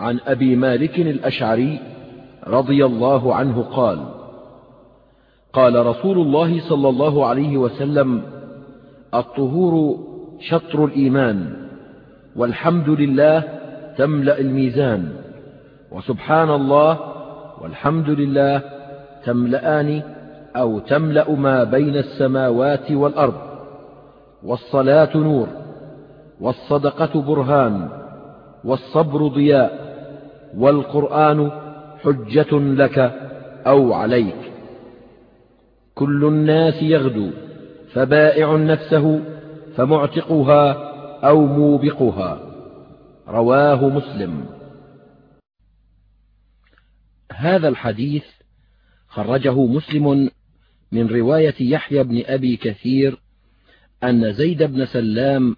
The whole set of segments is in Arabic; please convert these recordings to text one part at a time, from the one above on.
عن أبي مالك الأشعري رضي الله عنه قال قال رسول الله صلى الله عليه وسلم الطهور شطر الإيمان والحمد لله تملأ الميزان وسبحان الله والحمد لله تملأان أو تملأ ما بين السماوات والأرض والصلاة نور والصدقة برهان والصبر ضياء. والقرآن حجة لك أو عليك. كل الناس يغدو فبائع نفسه فمعتقها أو موبقها. رواه مسلم. هذا الحديث خرجه مسلم من رواية يحيى بن أبي كثير أن زيد بن سلام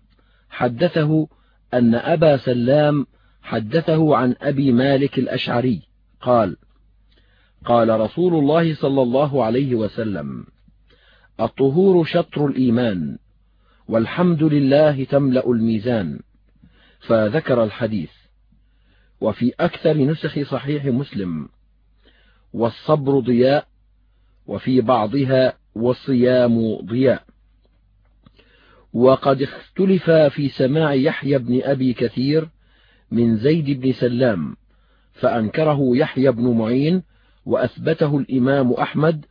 حدثه أن أبا سلام حدثه عن أبي مالك الأشعري قال قال رسول الله صلى الله عليه وسلم الطهور شطر الإيمان والحمد لله تملأ الميزان. فذكر الحديث. وفي أكثر نسخ صحيح مسلم والصبر ضياء وفي بعضها والصيام ضياء. وقد اختلف في سماع يحيى بن أبي كثير من زيد بن سلام فأنكره يحيى بن معين وأثبته الإمام أحمد.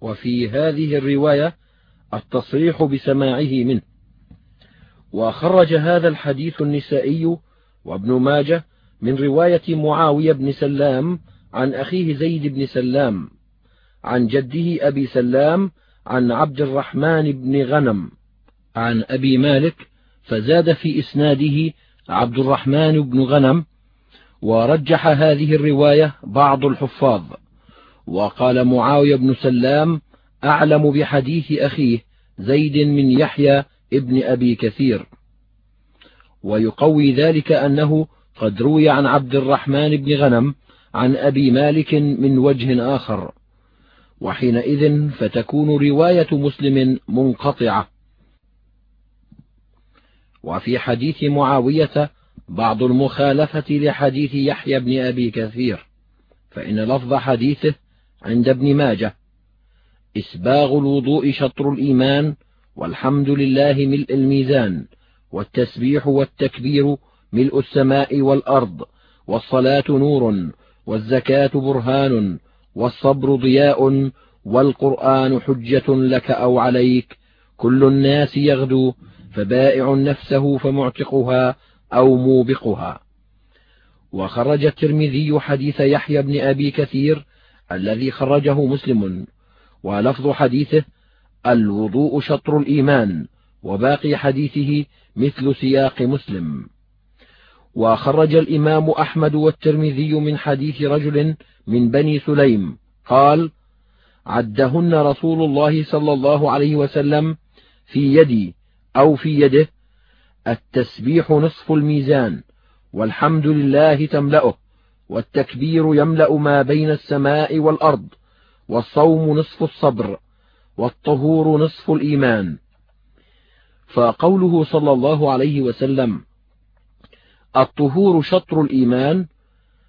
وفي هذه الرواية التصريح بسماعه منه. وخرج هذا الحديث النسائي وابن ماجه من رواية معاوية بن سلام عن أخيه زيد بن سلام عن جده أبي سلام عن عبد الرحمن بن غنم عن أبي مالك فزاد في إسناده عبد الرحمن بن غنم ورجح هذه الرواية بعض الحفاظ وقال معاوية بن سلام أعلم بحديث أخيه زيد من يحيى ابن أبي كثير. ويقوي ذلك أنه قد روي عن عبد الرحمن بن غنم عن أبي مالك من وجه آخر. وحينئذ فتكون رواية مسلم منقطعة. وفي حديث معاوية بعض المخالفة لحديث يحيى بن أبي كثير فإن لفظ حديثه عند ابن ماجه. إسباغ الوضوء شطر الإيمان والحمد لله ملء الميزان والتسبيح والتكبير ملء السماء والأرض والصلاة نور والزكاة برهان والصبر ضياء والقرآن حجة لك أو عليك. كل الناس يغدو فبائع نفسه فمعتقها أو موبقها. وخرج الترمذي حديث يحيى بن أبي كثير الذي خرجه مسلم ولفظ حديثه الوضوء شطر الإيمان وباقي حديثه مثل سياق مسلم. وخرج الإمام أحمد والترمذي من حديث رجل من بني سليم قال عدهن رسول الله صلى الله عليه وسلم في يدي أو في يده التسبيح نصف الميزان والحمد لله تملأه والتكبير يملأ ما بين السماء والأرض والصوم نصف الصبر والطهور نصف الإيمان. فقوله صلى الله عليه وسلم الطهور شطر الإيمان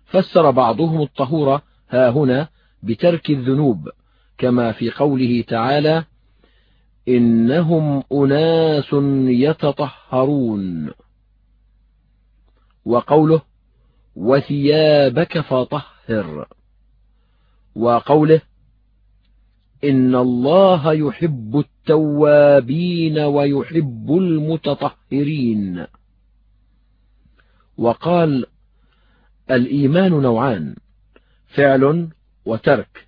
فسر بعضهم الطهور ها هنا بترك الذنوب كما في قوله تعالى إنهم أناس يتطهرون. وقوله وثيابك فطهر. وقوله إن الله يحب التوابين ويحب المتطهرين. وقال الإيمان نوعان فعل وترك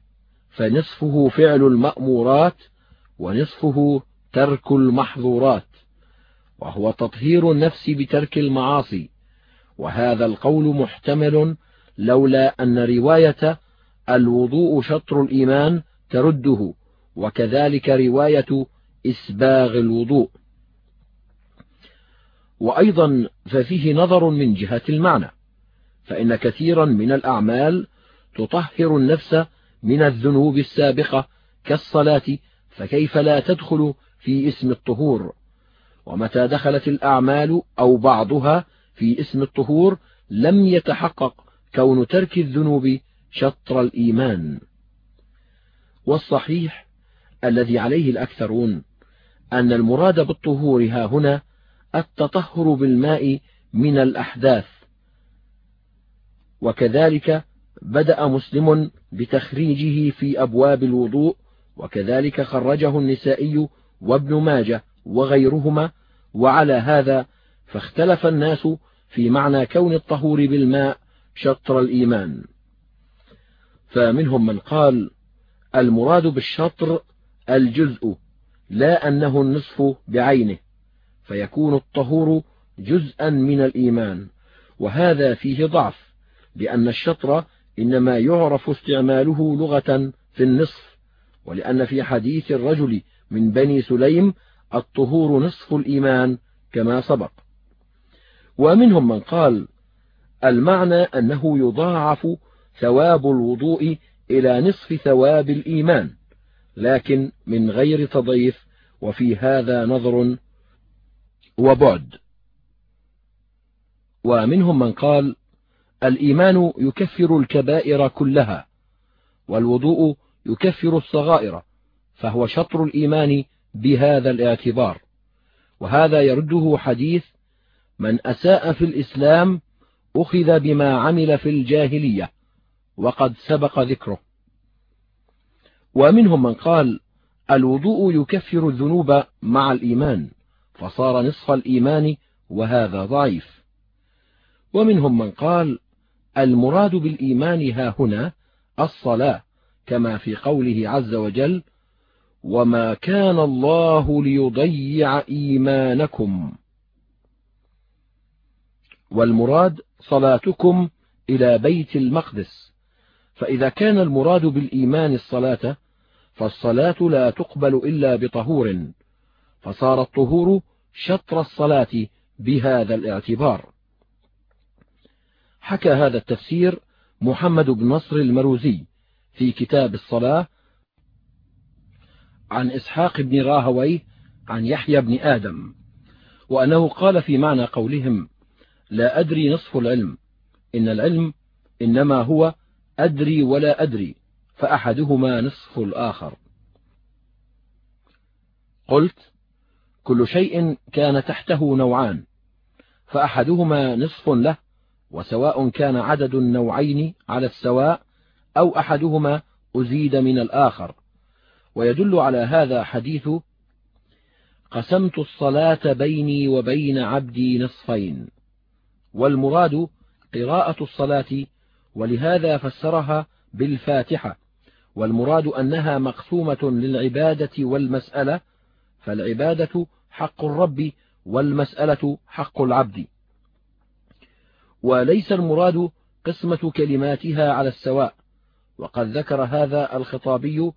فنصفه فعل المأمورات ونصفه ترك المحظورات وهو تطهير النفس بترك المعاصي. وهذا القول محتمل لولا أن رواية الوضوء شطر الإيمان ترده وكذلك رواية إسباغ الوضوء. وأيضا ففيه نظر من جهة المعنى فإن كثيرا من الأعمال تطهر النفس من الذنوب السابقة كالصلاة فكيف لا تدخل في اسم الطهور؟ ومتى دخلت الأعمال أو بعضها في اسم الطهور لم يتحقق كون ترك الذنوب شطر الإيمان. والصحيح الذي عليه الأكثرون أن المراد بالطهور ها هنا التطهر بالماء من الأحداث. وكذلك بدأ مسلم بتخريجه في أبواب الوضوء وكذلك خرجه النسائي وابن ماجه وغيرهما وعلى هذا فاختلف الناس في معنى كون الطهور بالماء شطر الإيمان. فمنهم من قال المراد بالشطر الجزء لا أنه النصف بعينه فيكون الطهور جزءا من الإيمان. وهذا فيه ضعف لأن الشطر إنما يعرف استعماله لغة في النصف. ولأن في حديث الرجل من بني سليم الطهور نصف الإيمان كما سبق. ومنهم من قال المعنى أنه يضاعف ثواب الوضوء إلى نصف ثواب الإيمان لكن من غير تضيف وفي هذا نظر وبعد. ومنهم من قال الإيمان يكفر الكبائر كلها والوضوء يكفر الصغائر فهو شطر الإيمان بهذا الاعتبار. وهذا يرده حديث من أساء في الإسلام أخذ بما عمل في الجاهلية وقد سبق ذكره. ومنهم من قال الوضوء يكفر الذنوب مع الإيمان فصار نصف الإيمان وهذا ضعيف. ومنهم من قال المراد بالإيمان ها هنا الصلاة كما في قوله عز وجل وما كان الله ليضيع إيمانكم والمراد صلاتكم إلى بيت المقدس فإذا كان المراد بالإيمان الصلاة فالصلاة لا تقبل إلا بطهور فصار الطهور شطر الصلاة بهذا الاعتبار حكى هذا التفسير محمد بن نصر المروزي في كتاب الصلاة عن إسحاق بن راهويه عن يحيى بن آدم وأنه قال في معنى قولهم لا أدري نصف العلم إن العلم إنما هو أدري ولا أدري فأحدهما نصف الآخر. قلت كل شيء كان تحته نوعان فأحدهما نصف له وسواء كان عدد النوعين على السواء أو أحدهما أزيد من الآخر. ويدل على هذا حديث قسمت الصلاة بيني وبين عبدي نصفين والمراد قراءة الصلاة ولهذا فسرها بالفاتحة والمراد أنها مقسومة للعبادة والمسألة فالعبادة حق الرب والمسألة حق العبد. وليس المراد قسمة كلماتها على السواء وقد ذكر هذا الخطابي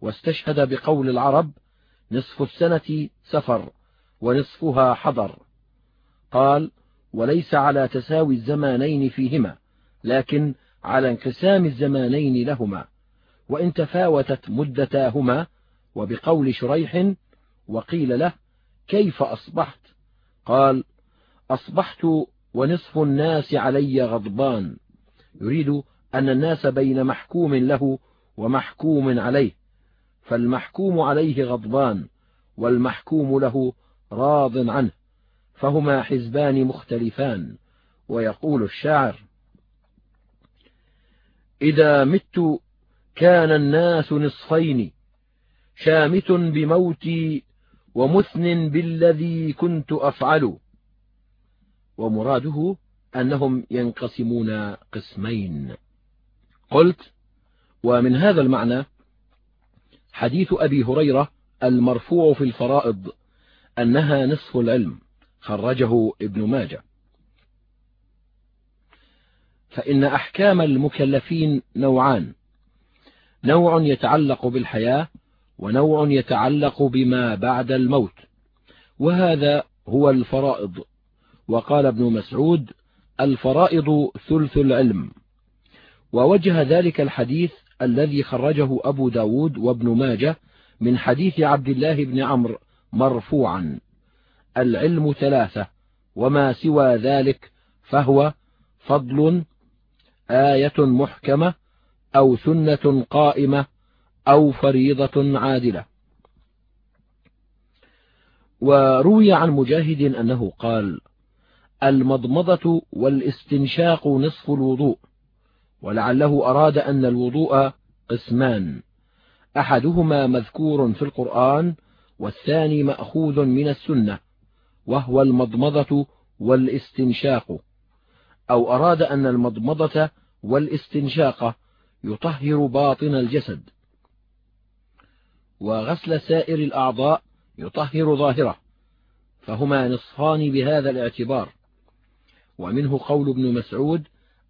واستشهد بقول العرب نصف السنة سفر ونصفها حضر. قال وليس على تساوي الزمانين فيهما لكن على انقسام الزمانين لهما وإن تفاوتت مدتاهما وبقول شريح وقيل له كيف أصبحت؟ قال أصبحت ونصف الناس علي غضبان. يريد أن الناس بين محكوم له ومحكوم عليه فالمحكوم عليه غضبان والمحكوم له راض عنه فهما حزبان مختلفان ويقول الشاعر إذا مت كان الناس نصفين شامت بموتي ومثن بالذي كنت أفعل. ومراده أنهم ينقسمون قسمين. قلت ومن هذا المعنى حديث أبي هريرة المرفوع في الفرائض أنها نصف العلم خرجه ابن ماجه. فإن أحكام المكلفين نوعان نوع يتعلق بالحياة ونوع يتعلق بما بعد الموت وهذا هو الفرائض. وقال ابن مسعود الفرائض ثلث العلم. ووجه ذلك الحديث الذي خرجه أبو ب داود وابن ماجه من حديث عبد الله بن عمرو مرفوعا. العلم ثلاثة وما سوى ذلك فهو فضل آية محكمة أو سنة قائمة أو فريضة عادلة. وروي عن مجاهد أنه قال المضمضة والاستنشاق نصف الوضوء. ولعله أراد أن الوضوء قسمان. أحدهما مذكور في القرآن والثاني مأخوذ من السنة وهو المضمضة والاستنشاق. أو أراد أن المضمضة والاستنشاق يطهر باطن الجسد. وغسل سائر الأعضاء يطهر ظاهره. فهما نصفان بهذا الاعتبار. ومنه قول ابن مسعود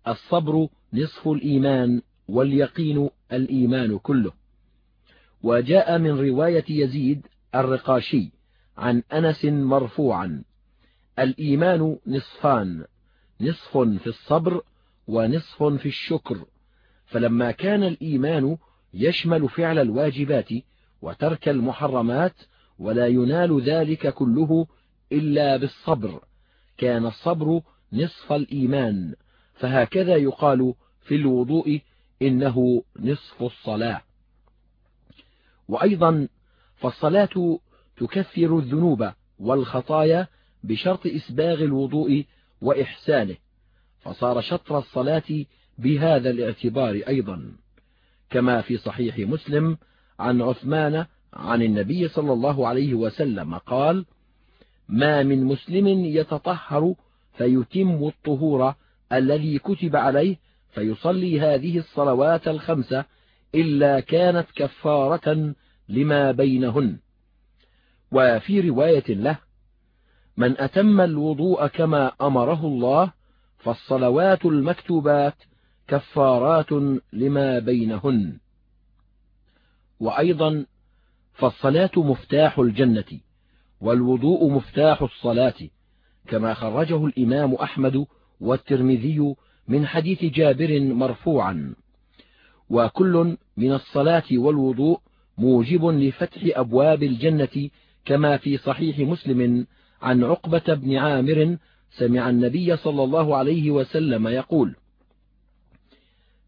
الصبر نصف الإيمان واليقين الإيمان كله. وجاء من رواية يزيد الرقاشي عن أنس مرفوعا الإيمان نصفان نصف في الصبر ونصف في الشكر. فلما كان الإيمان يشمل فعل الواجبات وترك المحرمات ولا ينال ذلك كله إلا بالصبر كان الصبر نصف الإيمان. فهكذا يقال في الوضوء إنه نصف الصلاة. وأيضا فالصلاة تكفر الذنوب والخطايا بشرط إسباغ الوضوء وإحسانه فصار شطر الصلاة بهذا الاعتبار أيضا. كما في صحيح مسلم عن عثمان عن النبي صلى الله عليه وسلم قال ما من مسلم يتطهر فيتم الطهور الذي كتب عليه فيصلي هذه الصلوات الخمسة إلا كانت كفارة لما بينهن. وفي رواية له من أتم الوضوء كما أمره الله فالصلوات المكتوبات كفارات لما بينهن. وأيضا فالصلاة مفتاح الجنة والوضوء مفتاح الصلاة كما خرجه الإمام أحمد والترمذي من حديث جابر مرفوعا. وكل من الصلاة والوضوء موجب لفتح أبواب الجنة كما في صحيح مسلم عن عقبة بن عامر سمع النبي صلى الله عليه وسلم يقول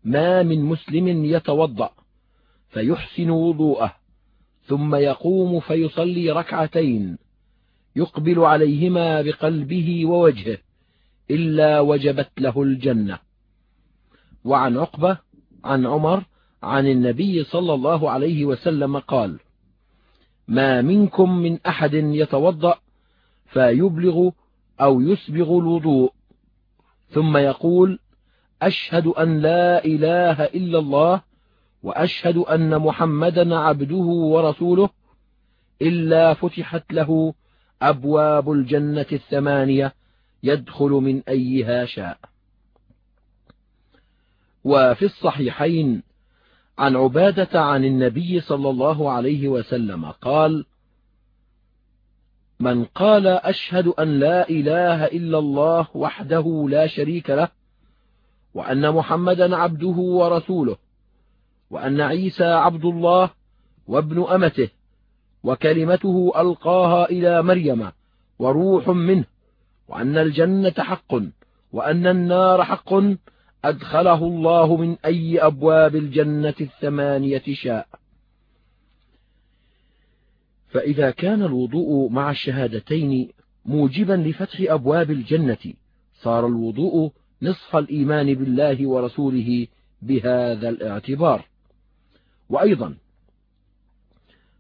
ما من مسلم يتوضأ فيحسن وضوءه ثم يقوم فيصلي ركعتين يقبل عليهما بقلبه ووجهه إلا وجبت له الجنة. وعن عقبة عن عمر عن النبي صلى الله عليه وسلم قال ما منكم من أحد يتوضأ فيبلغ أو يسبغ الوضوء. ثم يقول أشهد أن لا إله إلا الله وأشهد أن محمدا عبده ورسوله إلا فتحت له أبواب الجنة الثمانية يدخل من أيها شاء. وفي الصحيحين عن عبادة عن النبي صلى الله عليه وسلم قال من قال أشهد أن لا إله إلا الله وحده لا شريك له وأن محمدا عبده ورسوله وأن عيسى عبد الله وابن أمته وكلمته ألقاها إلى مريم وروح منه وأن الجنة حق وأن النار حق أدخله الله من أي أبواب الجنة الثمانية شاء. فإذا كان الوضوء مع الشهادتين موجبا لفتح أبواب الجنة صار الوضوء نصف الإيمان بالله ورسوله بهذا الاعتبار. وأيضا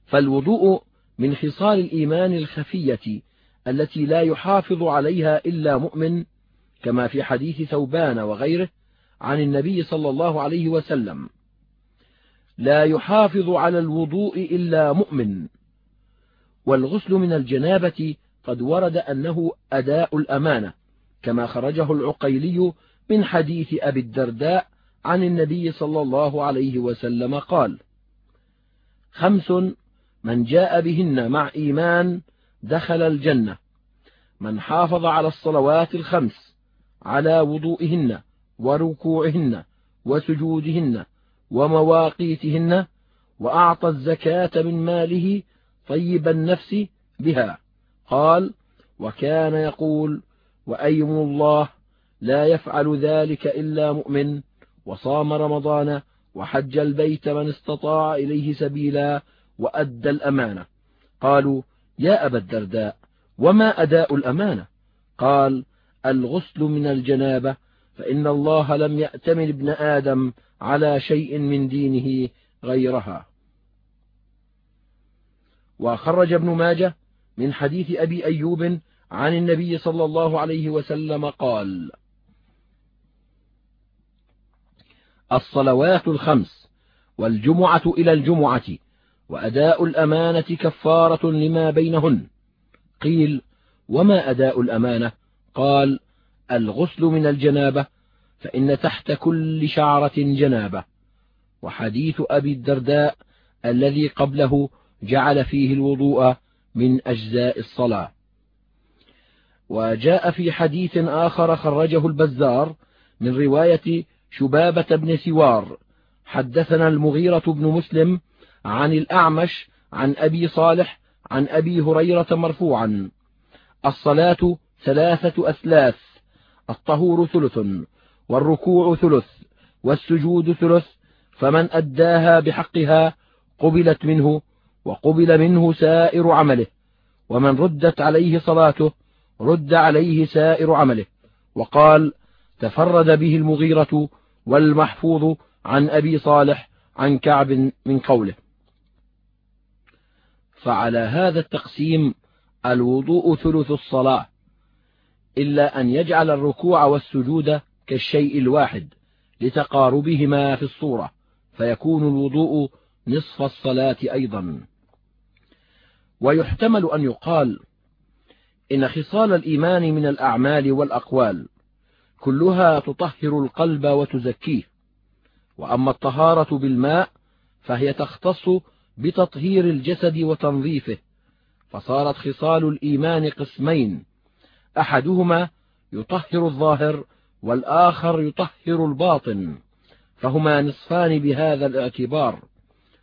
فالوضوء من خصال الإيمان الخفية التي لا يحافظ عليها إلا مؤمن كما في حديث ثوبان وغيره عن النبي صلى الله عليه وسلم. لا يحافظ على الوضوء إلا مؤمن. والغسل من الجنابة قد ورد أنه أداء الأمانة كما خرجه العقيلي من حديث أبي الدرداء عن النبي صلى الله عليه وسلم قال خمس من جاء بهن مع إيمان دخل الجنة. من حافظ على الصلوات الخمس على وضوئهن وركوعهن وسجودهن ومواقيتهن وأعطى الزكاة من ماله طيب النفس بها. قال وكان يقول وأيم الله لا يفعل ذلك إلا مؤمن وصام رمضان وحج البيت من استطاع إليه سبيلا وأدى الأمانة. قالوا يا أبا الدرداء وما أداء الأمانة؟ قال الغسل من الجنابة فإن الله لم يأتمن ابن آدم على شيء من دينه غيرها. وخرج ابن ماجه من حديث أبي أيوب عن النبي صلى الله عليه وسلم قال الصلوات الخمس والجمعة إلى الجمعة وأداء الأمانة كفارة لما بينهن. قيل وما أداء الأمانة؟ قال الغسل من الجنابة فإن تحت كل شعرة جنابة. وحديث أبي الدرداء الذي قبله جعل فيه الوضوء من أجزاء الصلاة. وجاء في حديث آخر خرجه البزار من رواية شبابة بن سوار حدثنا المغيرة بن مسلم عن الأعمش عن أبي صالح عن أبي هريرة مرفوعا. الصلاة ثلاثة أثلاث الطهور ثلث والركوع ثلث والسجود ثلث فمن أداها بحقها قبلت منه وقبل منه سائر عمله ومن ردت عليه صلاته رد عليه سائر عمله. وقال تفرد به المغيرة والمحفوظ عن أبي صالح عن كعب من قوله. فعلى هذا التقسيم الوضوء ثلث الصلاة إلا أن يجعل الركوع والسجود كالشيء الواحد لتقاربهما في الصورة فيكون الوضوء نصف الصلاة أيضا. ويحتمل أن يقال إن خصال الإيمان من الأعمال والأقوال كلها تطهر القلب وتزكيه وأما الطهارة بالماء فهي تختص بتطهير الجسد وتنظيفه فصارت خصال الإيمان قسمين. أحدهما يطهر الظاهر والآخر يطهر الباطن فهما نصفان بهذا الاعتبار.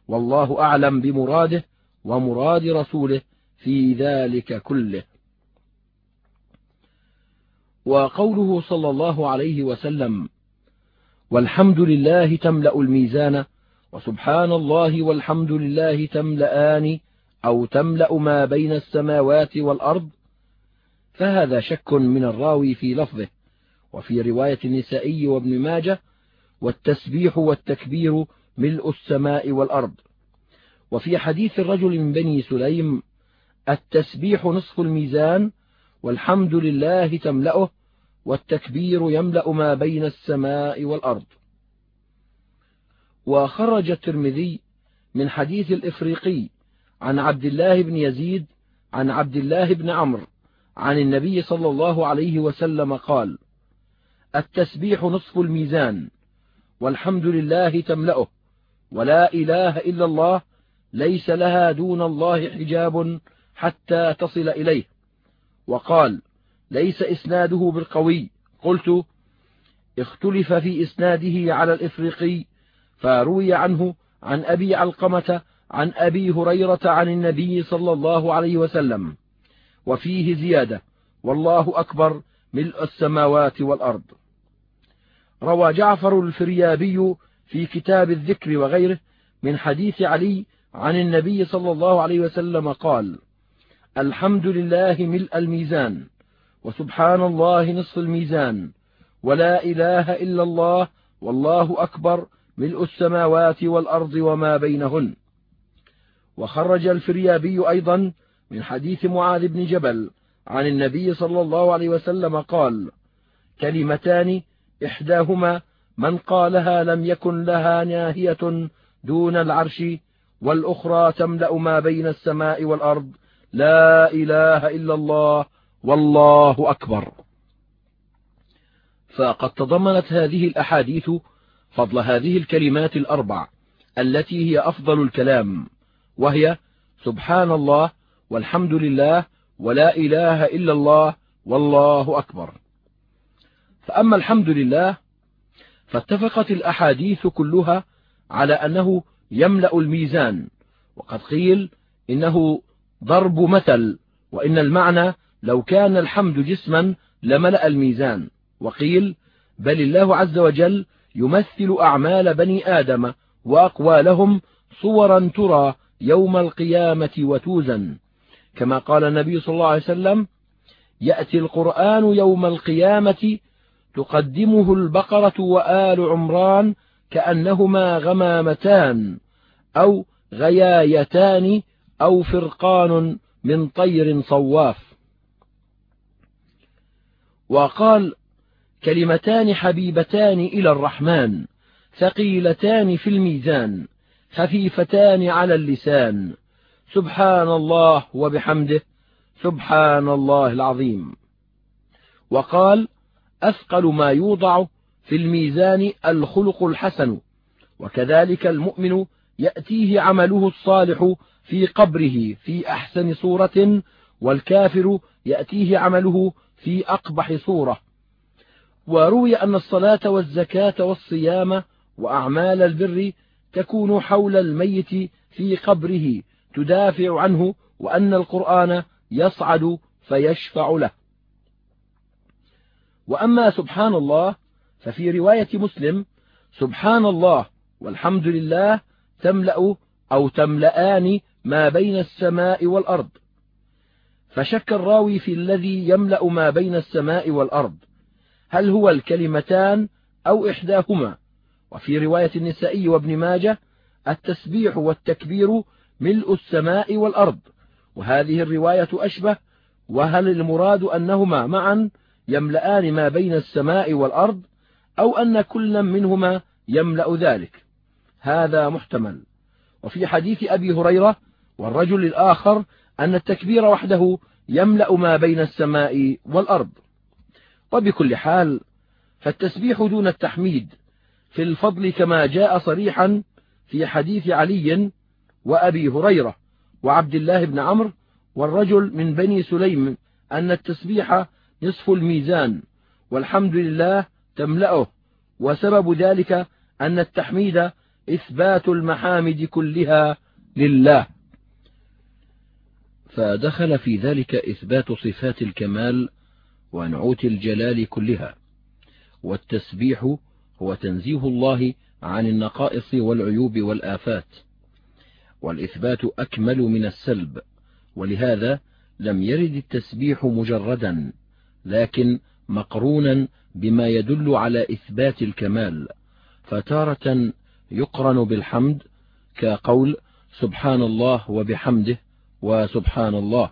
والله أعلم بمراده ومراد رسوله في ذلك كله. وقوله صلى الله عليه وسلم والحمد لله تملأ الميزان وسبحان الله والحمد لله تملأان أو تملأ ما بين السماوات والأرض فهذا شك من الراوي في لفظه وفي رواية النسائي وابن ماجه والتسبيح والتكبير ملء السماء والأرض. وفي حديث الرجل من بني سليم التسبيح نصف الميزان والحمد لله تملأه والتكبير يملأ ما بين السماء والأرض. وخرج الترمذي من حديث الإفريقي عن عبد الله بن يزيد عن عبد الله بن عمرو عن النبي صلى الله عليه وسلم قال التسبيح نصف الميزان والحمد لله تملأه ولا إله إلا الله ليس لها دون الله حجاب حتى تصل إليه. وقال ليس إسناده بالقوي. قلت اختلف في إسناده على الإفريقي فروي عنه عن أبي علقمة عن أبي هريرة عن النبي صلى الله عليه وسلم وفيه زيادة والله أكبر ملء السماوات والأرض. روى جعفر الفريابي في كتاب الذكر وغيره من حديث علي عن النبي صلى الله عليه وسلم قال الحمد لله ملء الميزان وسبحان الله نصف الميزان ولا إله إلا الله والله أكبر ملء السماوات والأرض وما بينهن. وخرج الفريابي أيضا من حديث معاذ بن جبل عن النبي صلى الله عليه وسلم قال كلمتان إحداهما من قالها لم يكن لها ناهية دون العرش والأخرى تملأ ما بين السماء والأرض لا إله إلا الله والله أكبر. فقد تضمنت هذه الأحاديث فضل هذه الكلمات الأربع التي هي أفضل الكلام وهي سبحان الله والحمد لله ولا إله إلا الله والله أكبر. فأما الحمد لله فاتفقت الأحاديث كلها على أنه يملأ الميزان وقد قيل إنه ضرب مثل وإن المعنى لو كان الحمد جسما لملأ الميزان وقيل بل الله عز وجل يمثل أعمال بني آدم وأقوالهم صورا ترى يوم القيامة وتوزن. كما قال النبي صلى الله عليه وسلم يأتي القرآن يوم القيامة تقدمه البقرة وآل عمران كأنهما غمامتان أو غيايتان أو فرقان من طير صواف. وقال كلمتان حبيبتان إلى الرحمن ثقيلتان في الميزان خفيفتان على اللسان. سبحان الله وبحمده سبحان الله العظيم. وقال أثقل ما يوضع في الميزان الخلق الحسن. وكذلك المؤمن يأتيه عمله الصالح في قبره في أحسن صورة والكافر يأتيه عمله في أقبح صورة. وروي أن الصلاة والزكاة والصيام وأعمال البر تكون حول الميت في قبره تدافع عنه وأن القرآن يصعد فيشفع له. وأما سبحان الله ففي رواية مسلم سبحان الله والحمد لله تملأ أو تملأان ما بين السماء والأرض. فشك الراوي في الذي يملأ ما بين السماء والأرض. هل هو الكلمتان أو إحداهما؟ وفي رواية النسائي وابن ماجه التسبيح والتكبير ملء السماء والأرض. وهذه الرواية أشبه وهل المراد أنهما معا يملآن ما بين السماء والأرض أو أن كلا منهما يملأ ذلك؟ هذا محتمل. وفي حديث أبي هريرة والرجل الآخر أن التكبير وحده يملأ ما بين السماء والأرض. وبكل حال فالتسبيح دون التحميد في الفضل كما جاء صريحا في حديث علي وأبي هريرة وعبد الله بن عمرو والرجل من بني سليم أن التسبيح نصف الميزان والحمد لله تملأه وسبب ذلك أن التحميد إثبات المحامد كلها لله. فدخل في ذلك إثبات صفات الكمال ونعوت الجلال كلها. والتسبيح هو تنزيه الله عن النقائص والعيوب والآفات. والإثبات أكمل من السلب. ولهذا لم يرد التسبيح مجردا لكن مقرونا بما يدل على إثبات الكمال. فتارة يقرن بالحمد كقول سبحان الله وبحمده وسبحان الله.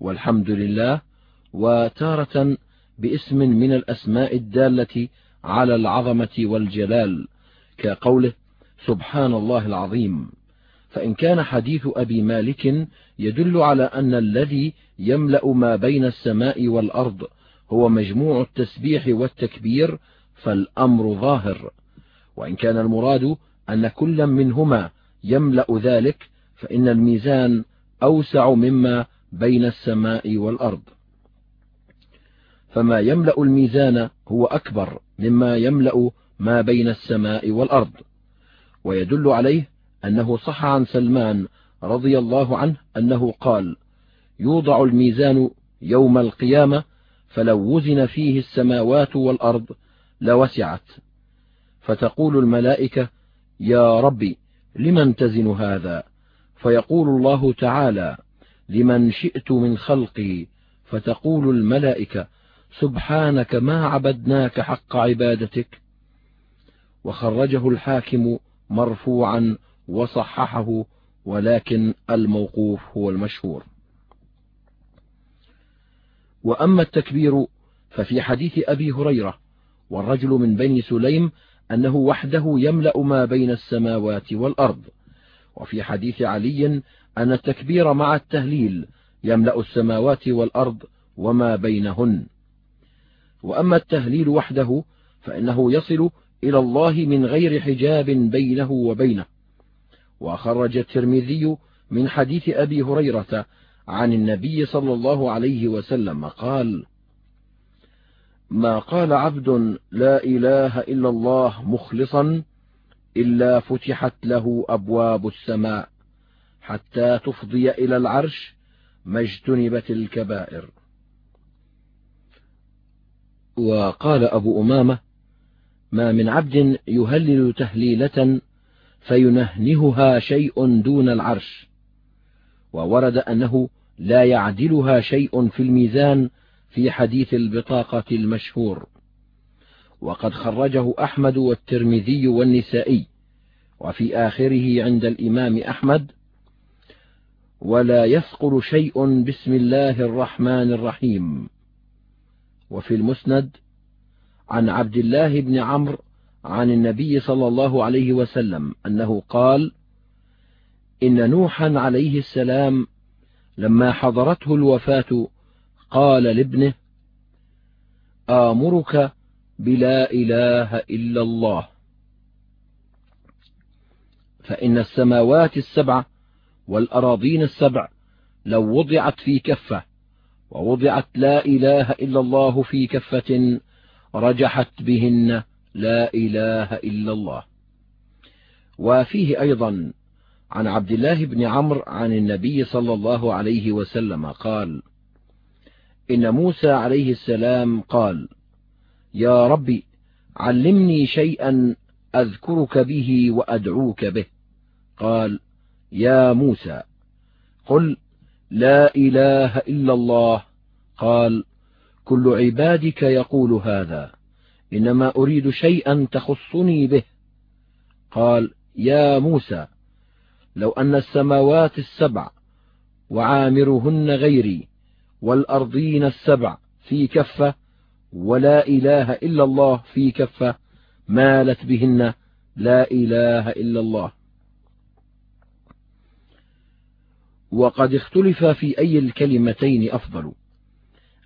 والحمد لله وتارة باسم من الأسماء الدالة على العظمة والجلال كقوله سبحان الله العظيم. فإن كان حديث أبي مالك يدل على أن الذي يملأ ما بين السماء والأرض هو مجموع التسبيح والتكبير فالأمر ظاهر. وإن كان المراد أن كلا منهما يملأ ذلك فإن الميزان أوسع مما بين السماء والأرض. فما يملأ الميزان هو أكبر مما يملأ ما بين السماء والأرض. ويدل عليه أنه صح عن سلمان رضي الله عنه أنه قال يوضع الميزان يوم القيامة فلو وزن فيه السماوات والأرض لوسعت. فتقول الملائكة يا ربي لمن تزن هذا؟ فيقول الله تعالى لمن شئت من خلقي. فتقول الملائكة سبحانك ما عبدناك حق عبادتك. وخرجه الحاكم مرفوعا وصححه ولكن الموقوف هو المشهور. وأما التكبير ففي حديث أبي هريرة والرجل من بني سليم أنه وحده يملأ ما بين السماوات والأرض. وفي حديث علي أن التكبير مع التهليل يملأ السماوات والأرض وما بينهن. وأما التهليل وحده فإنه يصل إلى الله من غير حجاب بينه وبينه. وخرج الترمذي من حديث أبي هريرة عن النبي صلى الله عليه وسلم قال ما قال عبد لا إله إلا الله مخلصا إلا فتحت له أبواب السماء حتى تفضي إلى العرش ما اجتنبت الكبائر. وقال أبو أمامة ما من عبد يهلل تهليلة فينهنهها شيء دون العرش. وورد أنه لا يعدلها شيء في الميزان في حديث البطاقة المشهور. وقد خرجه أحمد والترمذي والنسائي وفي آخره عند الإمام أحمد ولا يثقل شيء بسم الله الرحمن الرحيم. وفي المسند عن عبد الله بن عمرو عن النبي صلى الله عليه وسلم أنه قال إن نوحا عليه السلام لما حضرته الوفاة قال لابنه آمرك بلا إله إلا الله فإن السماوات السبع والأراضين السبع لو وضعت في كفة ووضعت لا إله إلا الله في كفة رجحت بهن لا إله إلا الله. وفيه أيضا عن عبد الله بن عمرو عن النبي صلى الله عليه وسلم قال إن موسى عليه السلام قال يا رب علمني شيئا أذكرك به وأدعوك به. قال يا موسى قل لا إله إلا الله. قال كل عبادك يقول هذا. إنما أريد شيئا تخصني به. قال يا موسى لو أن السماوات السبع وعامرهن غيري والأرضين السبع في كفة ولا إله إلا الله في كفة مالت بهن لا إله إلا الله. وقد اختلف في أي الكلمتين أفضل.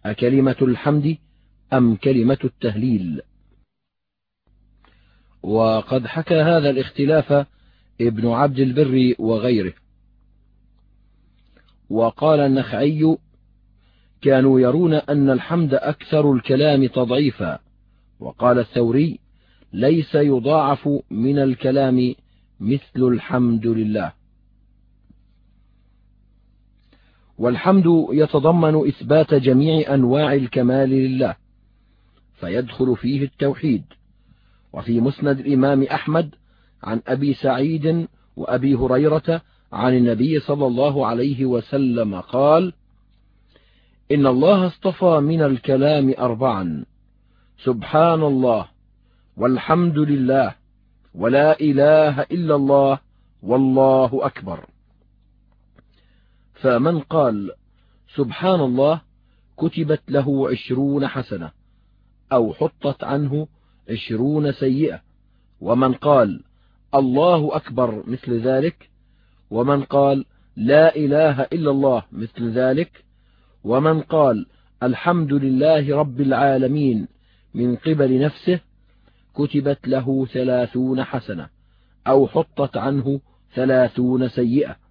أكلمة الحمد أم كلمة التهليل؟ وقد حكى هذا الاختلاف ابن عبد البر وغيره. وقال النخعي كانوا يرون أن الحمد أكثر الكلام تضعيفا. وقال الثوري ليس يضاعف من الكلام مثل الحمد لله. والحمد يتضمن إثبات جميع أنواع الكمال لله فيدخل فيه التوحيد. وفي مسند الإمام أحمد عن أبي سعيد وأبي هريرة عن النبي صلى الله عليه وسلم قال إن الله اصطفى من الكلام أربعا سبحان الله والحمد لله ولا إله إلا الله والله أكبر. فمن قال سبحان الله كتبت له عشرون حسنة أو حطت عنه عشرون سيئة ومن قال الله أكبر مثل ذلك ومن قال لا إله إلا الله مثل ذلك ومن قال الحمد لله رب العالمين من قبل نفسه كتبت له ثلاثون حسنة أو حطت عنه ثلاثون سيئة.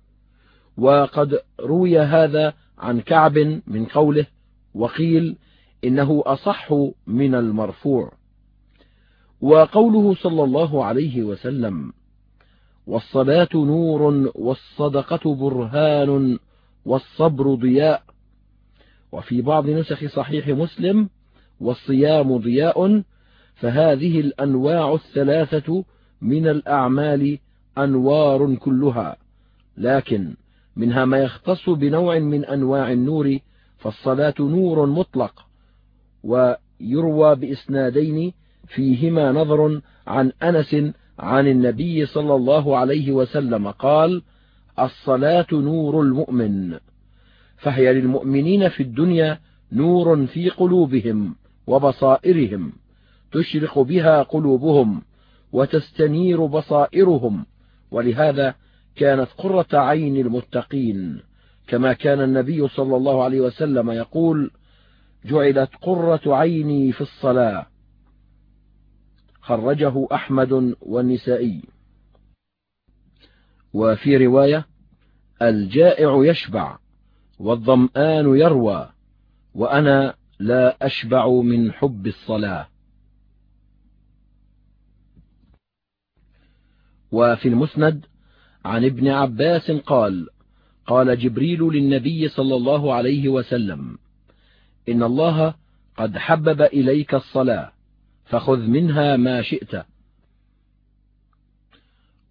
وقد روي هذا عن كعب من قوله وقيل إنه أصح من المرفوع. وقوله صلى الله عليه وسلم والصلاة نور والصدقة برهان والصبر ضياء. وفي بعض نسخ صحيح مسلم والصيام ضياء. فهذه الأنواع الثلاثة من الأعمال أنوار كلها. لكن منها ما يختص بنوع من أنواع النور فالصلاة نور مطلق ويروى بإسنادين فيهما نظر عن أنس عن النبي صلى الله عليه وسلم قال الصلاة نور المؤمن. فهي للمؤمنين في الدنيا نور في قلوبهم وبصائرهم تشرق بها قلوبهم وتستنير بصائرهم ولهذا كانت قرة عين المتقين كما كان النبي صلى الله عليه وسلم يقول جعلت قرة عيني في الصلاة خرجه أحمد والنسائي. وفي رواية الجائع يشبع والظمآن يروى وأنا لا أشبع من حب الصلاة وفي المسند عن ابن عباس قال قال جبريل للنبي صلى الله عليه وسلم إن الله قد حبب إليك الصلاة فخذ منها ما شئت.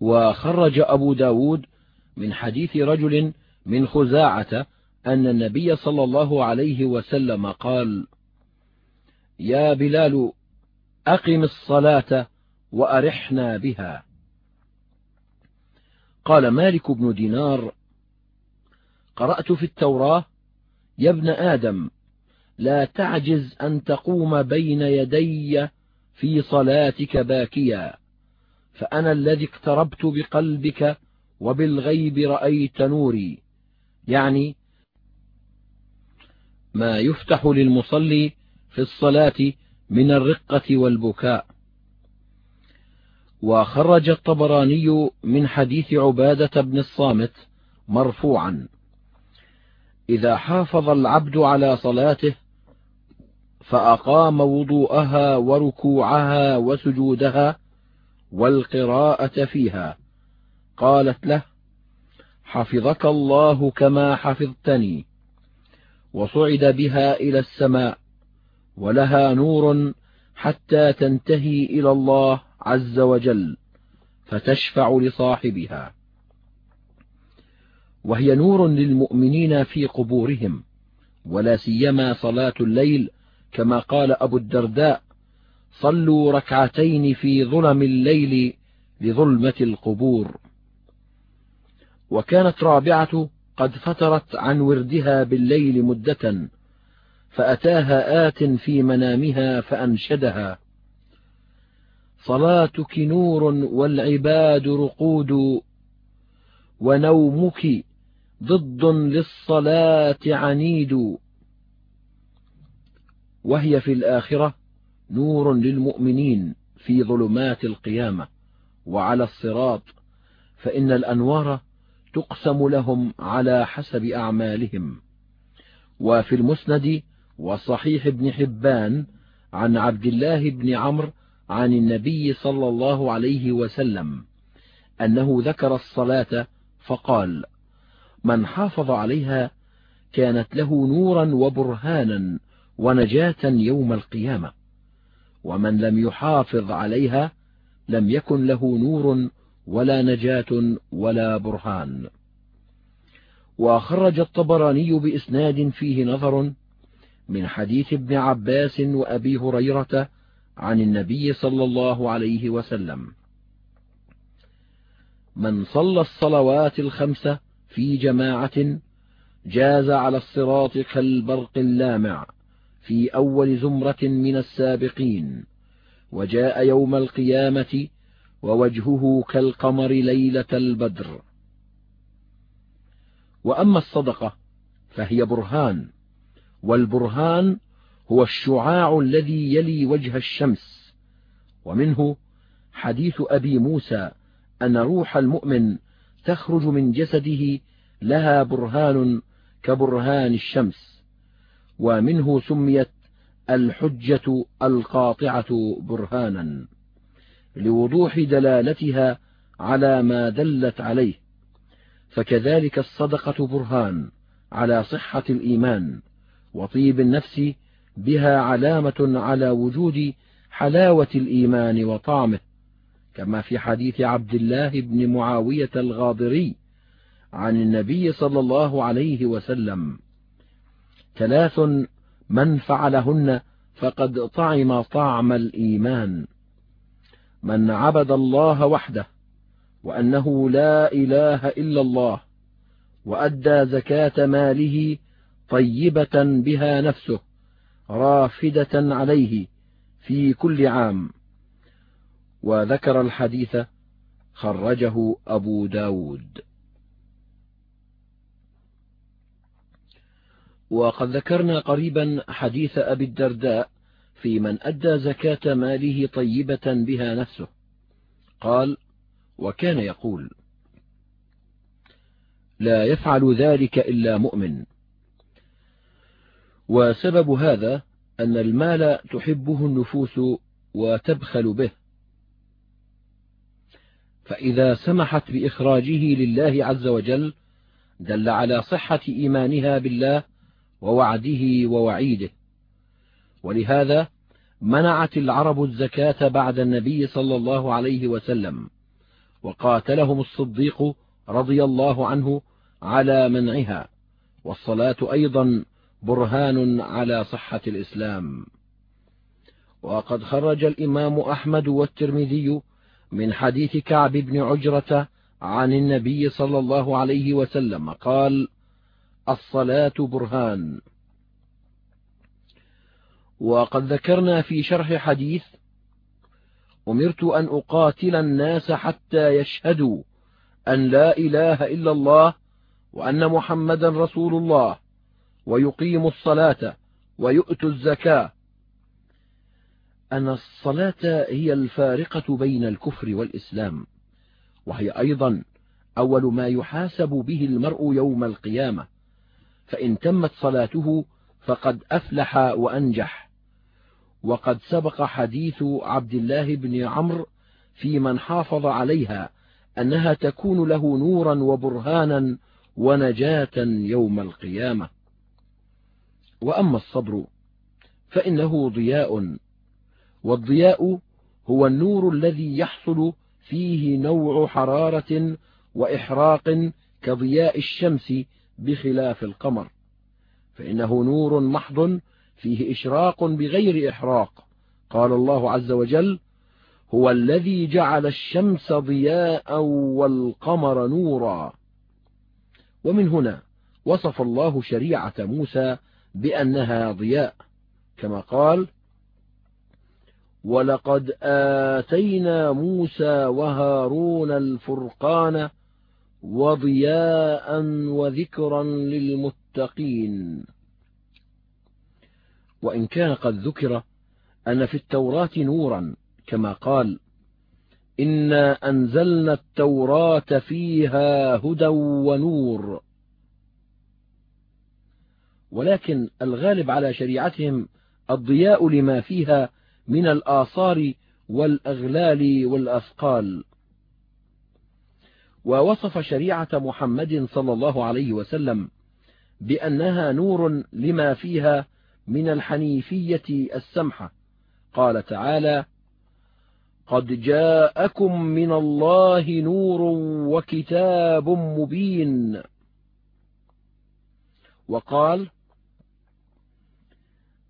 وخرج أبو ب داود من حديث رجل من خزاعة أن النبي صلى الله عليه وسلم قال يا بلال أقم الصلاة وأرحنا بها. قال مالك بن دينار قرأت في التوراة يا ابن آدم لا تعجز أن تقوم بين يدي في صلاتك باكيا فأنا الذي اقتربت بقلبك وبالغيب رأيت نوري. يعني ما يفتح للمصلي في الصلاة من الرقة والبكاء. وخرج الطبراني من حديث عبادة بن الصامت مرفوعا. إذا حافظ العبد على صلاته فأقام وضوءها وركوعها وسجودها والقراءة فيها. قالت له حفظك الله كما حفظتني. وصعد بها إلى السماء ولها نور حتى تنتهي إلى الله عز وجل فتشفع لصاحبها. وهي نور للمؤمنين في قبورهم ولا سيما صلاة الليل كما قال أبو الدرداء صلوا ركعتين في ظلم الليل لظلمة القبور وكانت رابعة قد فترت عن وردها بالليل مدة فأتاها آت في منامها فأنشدها. صلاتك نور والعباد رقود ونومك ضد للصلاة عنيد. وهي في الآخرة نور للمؤمنين في ظلمات القيامة. وعلى الصراط فإن الأنوار تقسم لهم على حسب أعمالهم. وفي المسند وصحيح ابن حبان عن عبد الله بن عمرو عن النبي صلى الله عليه وسلم أنه ذكر الصلاة فقال من حافظ عليها كانت له نورا وبرهانا ونجاة يوم القيامة ومن لم يحافظ عليها لم يكن له نور ولا نجاة ولا برهان. وخرج الطبراني بإسناد فيه نظر من حديث ابن عباس وأبي هريرة عن النبي صلى الله عليه وسلم. من صلى الصلوات الخمس في جماعة جاز على الصراط كالبرق اللامع في أول زمرة من السابقين وجاء يوم القيامة ووجهه كالقمر ليلة البدر. وأما الصدقة فهي برهان والبرهان هو الشعاع الذي يلي وجه الشمس. ومنه حديث أبي موسى أن روح المؤمن تخرج من جسده لها برهان كبرهان الشمس. ومنه سميت الحجة القاطعة برهانا لوضوح دلالتها على ما دلت عليه. فكذلك الصدقة برهان على صحة الإيمان وطيب النفس بها علامة على وجود حلاوة الإيمان وطعمه كما في حديث عبد الله بن معاوية الغاضري عن النبي صلى الله عليه وسلم ثلاث من فعلهن فقد طعم طعم الإيمان من عبد الله وحده وأنه لا إله إلا الله وأدى زكاة ماله طيبة بها نفسه رافدة عليه في كل عام. وذكر الحديث خرجه أبو ب داود. وقد ذكرنا قريبا حديث أبي الدرداء في من أدى زكاة ماله طيبة بها نفسه. قال وكان يقول لا يفعل ذلك إلا مؤمن. وسبب هذا أن المال تحبه النفوس وتبخل به. فإذا سمحت بإخراجه لله عز وجل دل على صحة إيمانها بالله ووعده ووعيده. ولهذا منعت العرب الزكاة بعد النبي صلى الله عليه وسلم وقاتلهم الصديق رضي الله عنه على منعها والصلاة أيضا برهان على صحة الإسلام. وقد خرج الإمام أحمد والترمذي من حديث كعب بن عجرة عن النبي صلى الله عليه وسلم قال الصلاة برهان. وقد ذكرنا في شرح حديث أمرت أن أقاتل الناس حتى يشهدوا أن لا إله إلا الله وأن محمدا رسول الله ويقيموا الصلاة ويؤتوا الزكاة. أن الصلاة هي الفارقة بين الكفر والإسلام وهي أيضا أول ما يحاسب به المرء يوم القيامة. فإن تمت صلاته فقد أفلح وأنجح. وقد سبق حديث عبد الله بن عمرو في من حافظ عليها أنها تكون له نورا وبرهانا ونجاة يوم القيامة. وأما الصبر فإنه ضياء والضياء هو النور الذي يحصل فيه نوع حرارة وإحراق كضياء الشمس بخلاف القمر فإنه نور محض فيه إشراق بغير إحراق. قال الله عز وجل هو الذي جعل الشمس ضياء والقمر نورا. ومن هنا وصف الله شريعة موسى بأنها ضياء كما قال ولقد آتينا موسى وهارون الفرقان وضياء وذكرا للمتقين. وإن كان قد ذكر أن في التوراة نورا كما قال إنا أنزلنا التوراة فيها هدى ونور ولكن الغالب على شريعتهم الضياء لما فيها من الآثار والأغلال والأثقال. ووصف شريعة محمد صلى الله عليه وسلم بأنها نور لما فيها من الحنيفية السمحة. قال تعالى قد جاءكم من الله نور وكتاب مبين وقال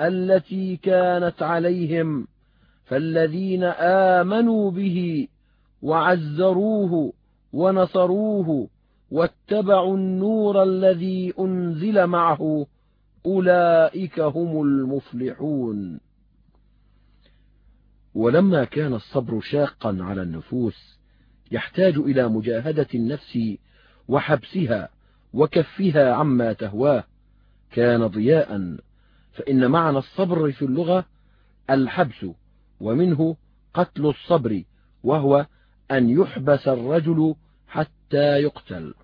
التي كانت عليهم فالذين آمنوا به وعزروه ونصروه واتبعوا النور الذي أنزل معه أولئك هم المفلحون. ولما كان الصبر شاقا على النفوس يحتاج إلى مجاهدة النفس وحبسها وكفها عما تهواه كان ضياء فإن معنى الصبر في اللغة الحبس ومنه قتل الصبر وهو أن يحبس الرجل حتى يقتل.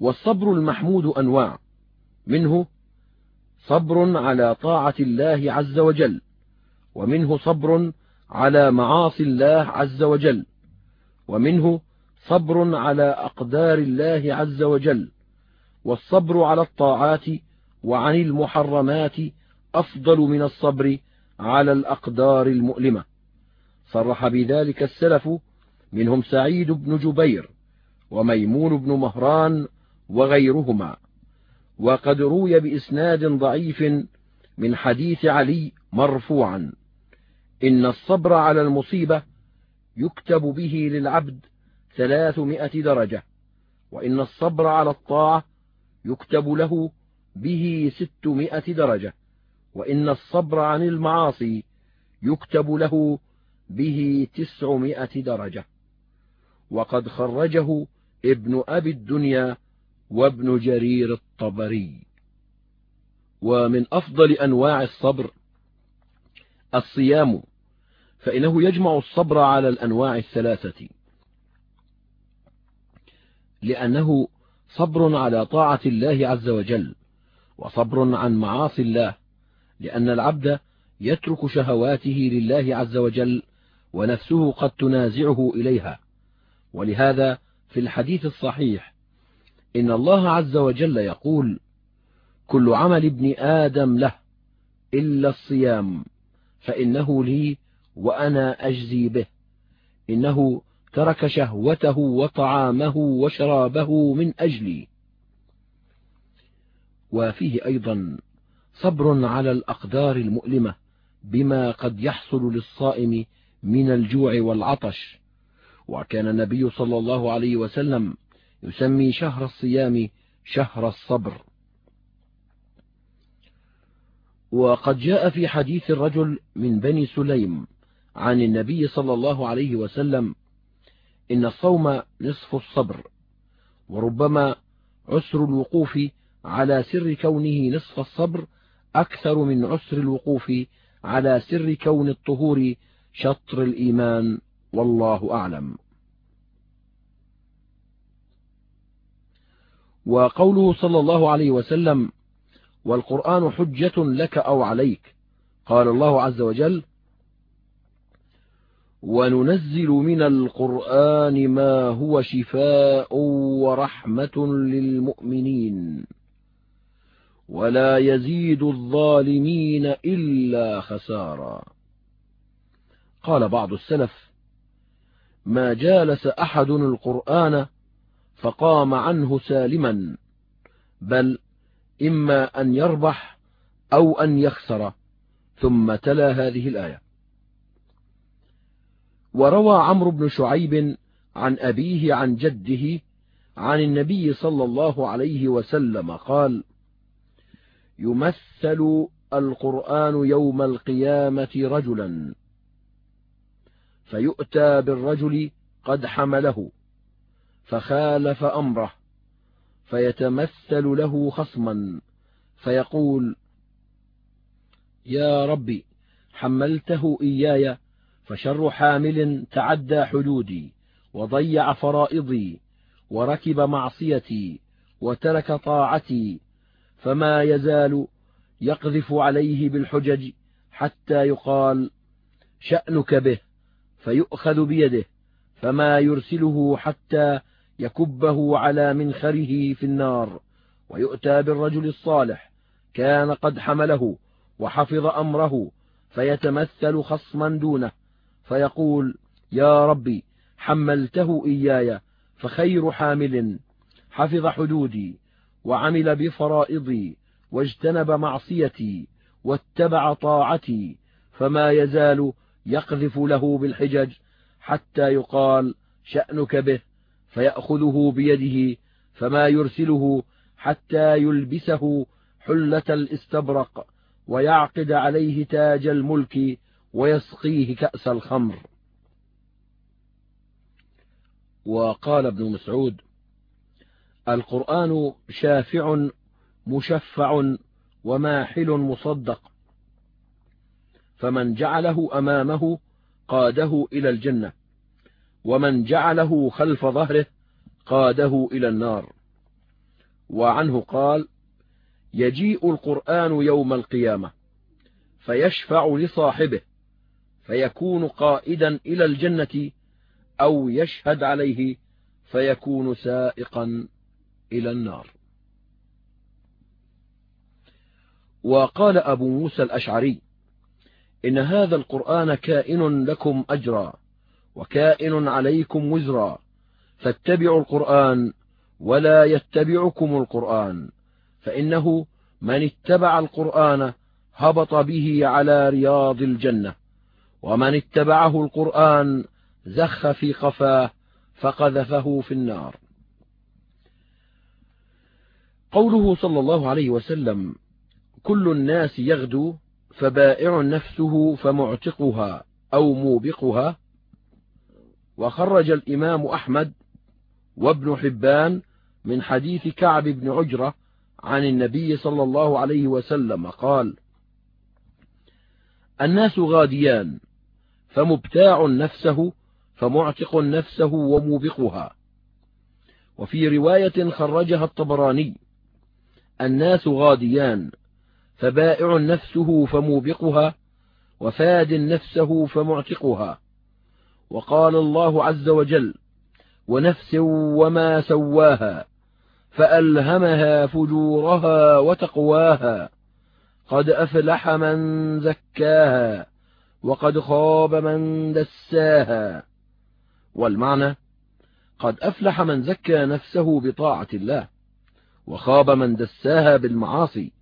والصبر المحمود أنواع منه صبر على طاعة الله عز وجل ومنه صبر على معاصي الله عز وجل ومنه صبر على أقدار الله عز وجل. والصبر على الطاعات وعن المحرمات أفضل من الصبر على الأقدار المؤلمة. صرح بذلك السلف منهم سعيد بن جبير وميمون بن مهران وغيرهما. وقد روي بإسناد ضعيف من حديث علي مرفوعا. إن الصبر على المصيبة يكتب به للعبد ثلاثمائة درجة وإن الصبر على الطاعة يكتب له به ستمائة درجة وإن الصبر عن المعاصي يكتب له به تسعمائة درجة. وقد خرجه ابن أبي الدنيا وابن جرير الطبري. ومن أفضل أنواع الصبر الصيام فإنه يجمع الصبر على الأنواع الثلاثة. لأنه صبر على طاعة الله عز وجل وصبر عن معاصي الله لأن العبد يترك شهواته لله عز وجل ونفسه قد تنازعه إليها. ولهذا في الحديث الصحيح إن الله عز وجل يقول كل عمل ابن آدم له إلا الصيام فإنه لي وأنا أجزي به إنه ترك شهوته وطعامه وشرابه من أجلي. وفيه أيضا صبر على الأقدار المؤلمة بما قد يحصل للصائم من الجوع والعطش. وكان النبي صلى الله عليه وسلم يسمي شهر الصيام شهر الصبر. وقد جاء في حديث الرجل من بني سليم عن النبي صلى الله عليه وسلم إن الصوم نصف الصبر وربما عسر الوقوف على سر كونه نصف الصبر أكثر من عسر الوقوف على سر كون الطهور شطر الإيمان والله أعلم. وقوله صلى الله عليه وسلم والقرآن حجة لك أو عليك. قال الله عز وجل وننزل من القرآن ما هو شفاء ورحمة للمؤمنين. ولا يزيد الظالمين إلا خسارا. قال بعض السلف ما جالس أحد القرآن فقام عنه سالما بل إما أن يربح أو أن يخسر ثم تلا هذه الآية. وروى عمرو بن شعيب عن أبيه عن جده عن النبي صلى الله عليه وسلم قال يمثل القرآن يوم القيامة رجلا فيؤتى بالرجل قد حمله فخالف أمره فيتمثل له خصما فيقول يا ربي حملته إياي فشر حامل تعدى حدودي وضيع فرائضي وركب معصيتي وترك طاعتي فما يزال يقذف عليه بالحجج حتى يقال شأنك به فيؤخذ بيده فما يرسله حتى يكبه على منخره في النار ويؤتى بالرجل الصالح كان قد حمله وحفظ أمره فيتمثل خصما دونه فيقول يا ربي حملته إياي فخير حامل حفظ حدودي وعمل بفرائضي واجتنب معصيتي واتبع طاعتي فما يزال يقذف له بالحجج حتى يقال شأنك به فيأخذه بيده فما يرسله حتى يلبسه حلة الاستبرق ويعقد عليه تاج الملك ويسقيه كأس الخمر. وقال ابن مسعود القرآن شافع مشفع وماحل مصدق. فمن جعله أمامه قاده إلى الجنة ومن جعله خلف ظهره قاده إلى النار. وعنه قال يجيء القرآن يوم القيامة فيشفع لصاحبه. فيكون قائدا إلى الجنة أو يشهد عليه فيكون سائقا إلى النار. وقال أبو موسى الأشعري إن هذا القرآن كائن لكم أجرا وكائن عليكم وزرا فاتبعوا القرآن ولا يتبعكم القرآن فإنه من اتبع القرآن هبط به على رياض الجنة. ومن اتبعه القرآن زخ في قفاه فقذفه في النار. قوله صلى الله عليه وسلم كل الناس يغدو فبائع نفسه فمعتقها أو موبقها. وخرج الإمام أحمد وابن حبان من حديث كعب بن عجرة عن النبي صلى الله عليه وسلم قال الناس غاديان فمبتاع نفسه فمعتق نفسه وموبقها. وفي رواية خرجها الطبراني الناس غاديان فبائع نفسه فموبقها وفاد نفسه فمعتقها. وقال الله عز وجل ونفس وما سواها فألهمها فجورها وتقواها قد أفلح من زكاها. وقد خاب من دساها. والمعنى قد أفلح من زكى نفسه بطاعة الله وخاب من دساها بالمعاصي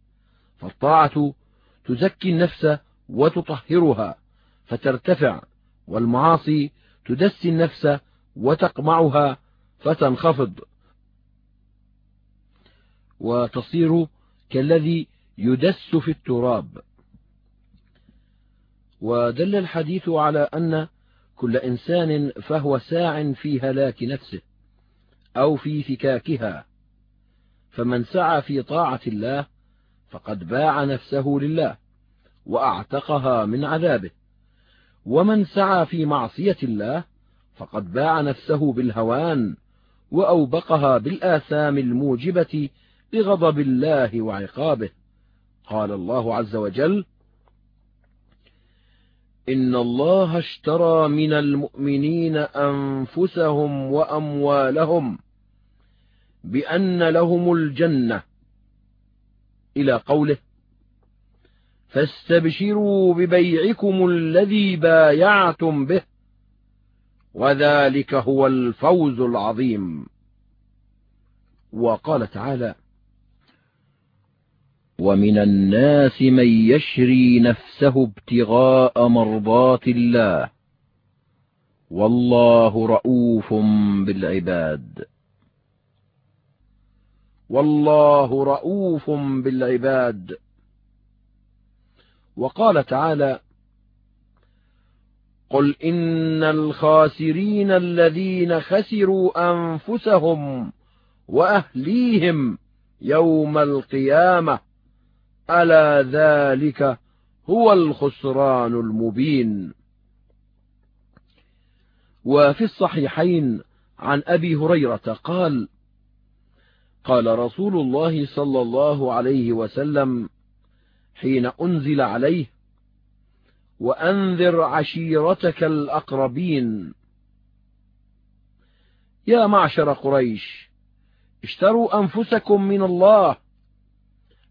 فالطاعة تزكي النفس وتطهرها فترتفع والمعاصي تدسي النفس وتقمعها فتنخفض. وتصير كالذي يدس في التراب. ودل الحديث على أن كل إنسان فهو ساع في هلاك نفسه أو في فكاكها. فمن سعى في طاعة الله فقد باع نفسه لله وأعتقها من عذابه. ومن سعى في معصية الله فقد باع نفسه بالهوان وأوبقها بالآثام الموجبة لغضب الله وعقابه. قال الله عز وجل إن الله اشترى من المؤمنين أنفسهم وأموالهم بأن لهم الجنة. إلى قوله. فاستبشروا ببيعكم الذي بايعتم به. وذلك هو الفوز العظيم. وقال تعالى ومن الناس من يشري نفسه ابتغاء مرضات الله. والله رءوف بالعباد. والله رءوف بالعباد. وقال تعالى قل إن الخاسرين الذين خسروا أنفسهم وأهليهم يوم القيامة ألا ذلك هو الخسران المبين. وفي الصحيحين عن أبي هريرة قال قال رسول الله صلى الله عليه وسلم حين أنزل عليه وأنذر عشيرتك الأقربين. يا معشر قريش اشتروا أنفسكم من الله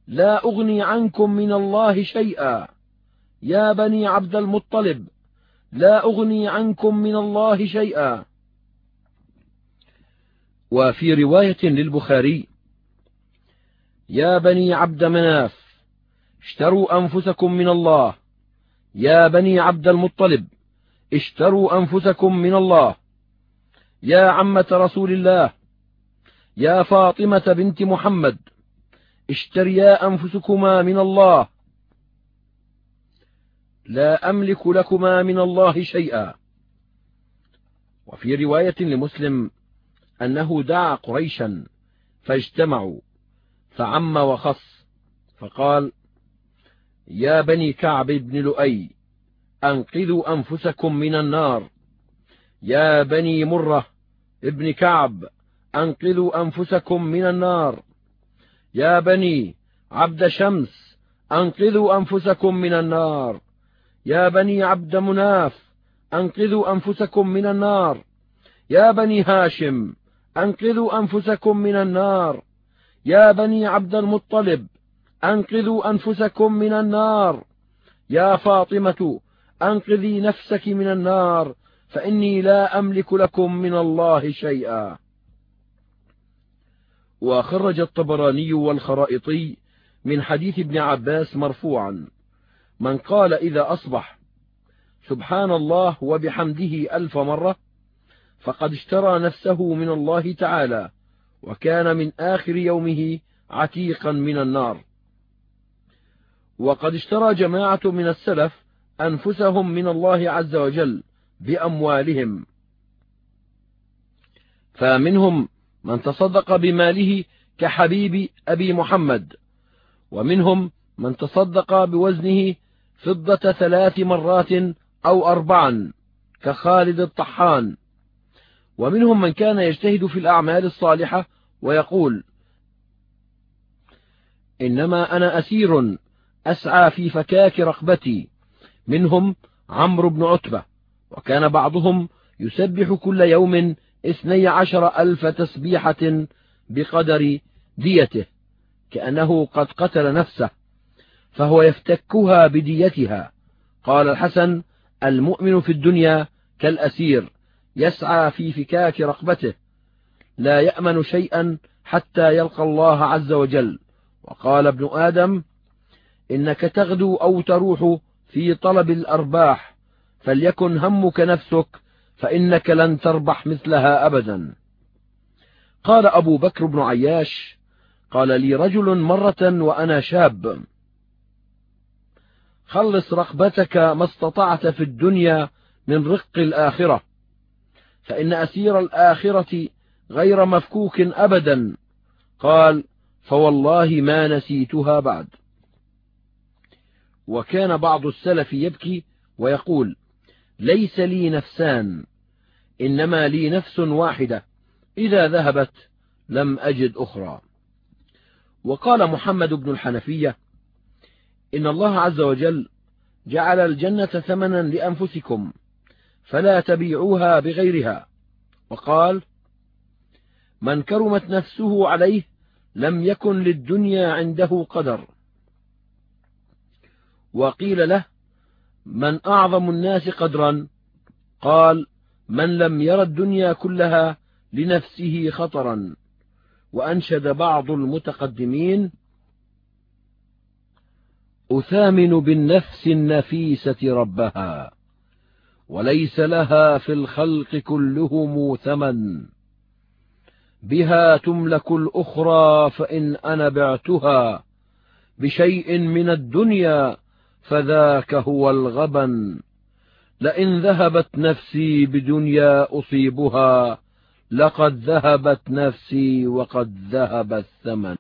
لا أغني عنكم من الله شيئا. يا بني عبد المطلب لا أغني عنكم من الله شيئا. وفي رواية للبخاري يا بني عبد مناف اشتروا أنفسكم من الله. يا بني عبد المطلب اشتروا أنفسكم من الله. يا عمة رسول الله يا فاطمة بنت محمد اشتريا أنفسكما من الله. لا أملك لكما من الله شيئا. وفي رواية لمسلم أنه دعا قريشا فاجتمعوا فعم وخص فقال يا بني كعب بن لؤي أنقذوا أنفسكم من النار. يا بني مرة ابن كعب أنقذوا أنفسكم من النار. يا بني عبد شمس أنقذوا أنفسكم من النار. يا بني عبد مناف أنقذوا أنفسكم من النار. يا بني هاشم أنقذوا أنفسكم من النار. يا بني عبد المطلب أنقذوا أنفسكم من النار. يا فاطمة أنقذي نفسك من النار فإني لا أملك لكم من الله شيئا. وخرج الطبراني والخرائطي من حديث ابن عباس مرفوعا من قال إذا أصبح سبحان الله وبحمده ألف مرة فقد اشترى نفسه من الله تعالى وكان من آخر يومه عتيقا من النار. وقد اشترى جماعة من السلف أنفسهم من الله عز وجل بأموالهم فمنهم من تصدق بماله كحبيب أبي محمد ومنهم من تصدق بوزنه فضة ثلاث مرات أو أربعا كخالد الطحان ومنهم من كان يجتهد في الأعمال الصالحة ويقول إنما أنا أسير أسعى في فكاك رقبتي منهم عمرو بن عتبة وكان بعضهم يسبح كل يوم اثني عشر ألف تسبيحة بقدر ديته كأنه قد قتل نفسه فهو يفتكها بديتها. قال الحسن المؤمن في الدنيا كالأسير يسعى في فكاك رقبته لا يأمن شيئا حتى يلقى الله عز وجل. وقال ابن آدم إنك تغدو أو تروح في طلب الأرباح فليكن همك نفسك فإنك لن تربح مثلها أبدا. قال أبو بكر بن عياش قال لي رجل مرة وأنا شاب خلص رغبتك ما استطعت في الدنيا من رق الآخرة فإن أسير الآخرة غير مفكوك أبدا. قال فوالله ما نسيتها بعد. وكان بعض السلف يبكي ويقول ليس لي نفسان إنما لي نفس واحدة إذا ذهبت لم أجد أخرى. وقال محمد بن الحنفية إن الله عز وجل جعل الجنة ثمنا لأنفسكم فلا تبيعوها بغيرها. وقال من كرمت نفسه عليه لم يكن للدنيا عنده قدر. وقيل له من أعظم الناس قدرا قال من لم ير الدنيا كلها لنفسه خطرا. وأنشد بعض المتقدمين أثامن بالنفس النفيسة ربها وليس لها في الخلق كلهم ثمن. بها تملك الأخرى فإن أنا بعتها بشيء من الدنيا فذاك هو الغبن. لئن ذهبت نفسي بدنيا أصيبها لقد ذهبت نفسي وقد ذهب الثمن.